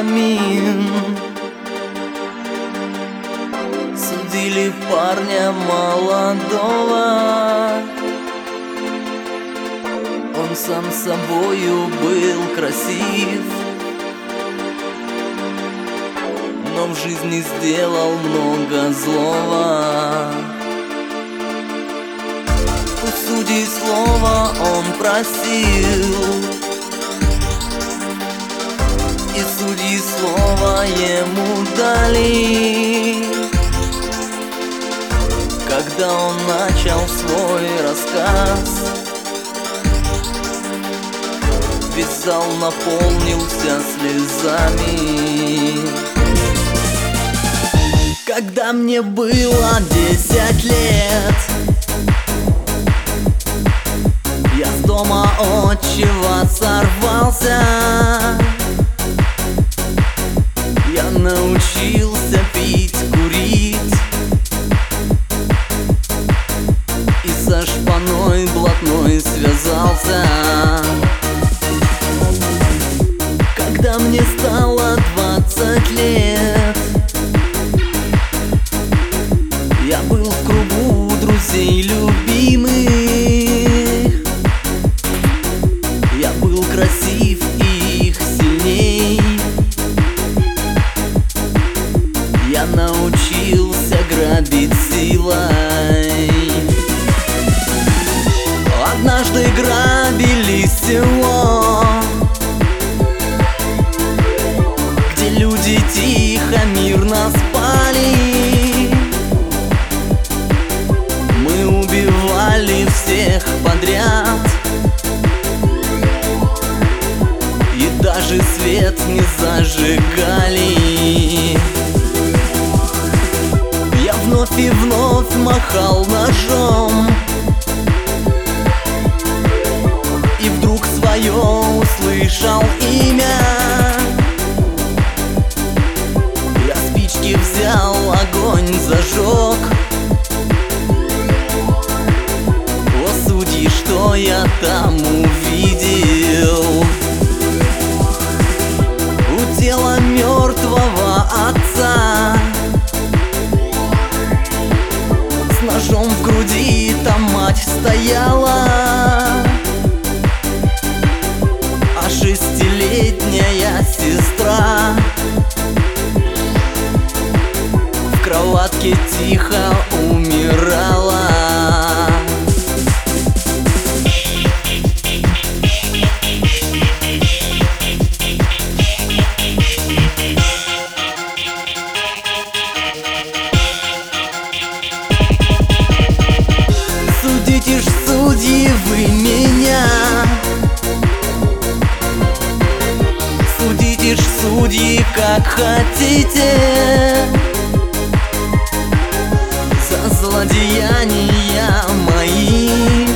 Камин Судили парня молодого. Он сам собою был красив. Но в жизни сделал много злого. У судей слова он просил и судьи слова ему дали. Когда он начал свой рассказ Весь зал наполнился слезами. Когда мне было десять лет Я с дома отчего сорвался Johnson. Тихо, мирно спали. Мы убивали всех подряд. И даже свет не зажигали. Вновь и вновь махал ножом. И вдруг свое услышал имя огонь зажег. О, судьи, что я там увидел. У тела мертвого отца. Ножом в груди Там мать стояла кроватке тихо умирала. Судите ж, судьи, вы меня. Судите ж, судьи, как хотите За злодеяния мои.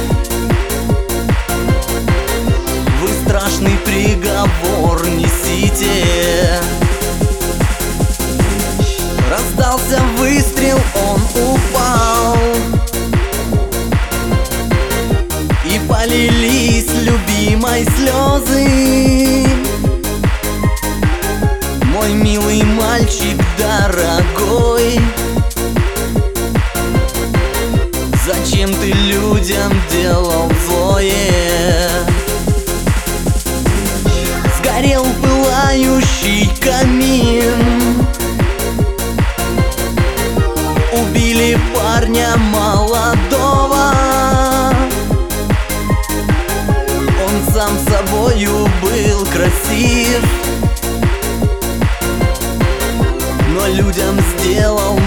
Вы страшный приговор несите. Раздался выстрел, он упал. И полились любимой слезы. Мой милый мальчик дорогой Зачем ты людям делал злое? Сгорел пылающий камин. Убили парня молодого. Он сам собою был красив. Но людям сделал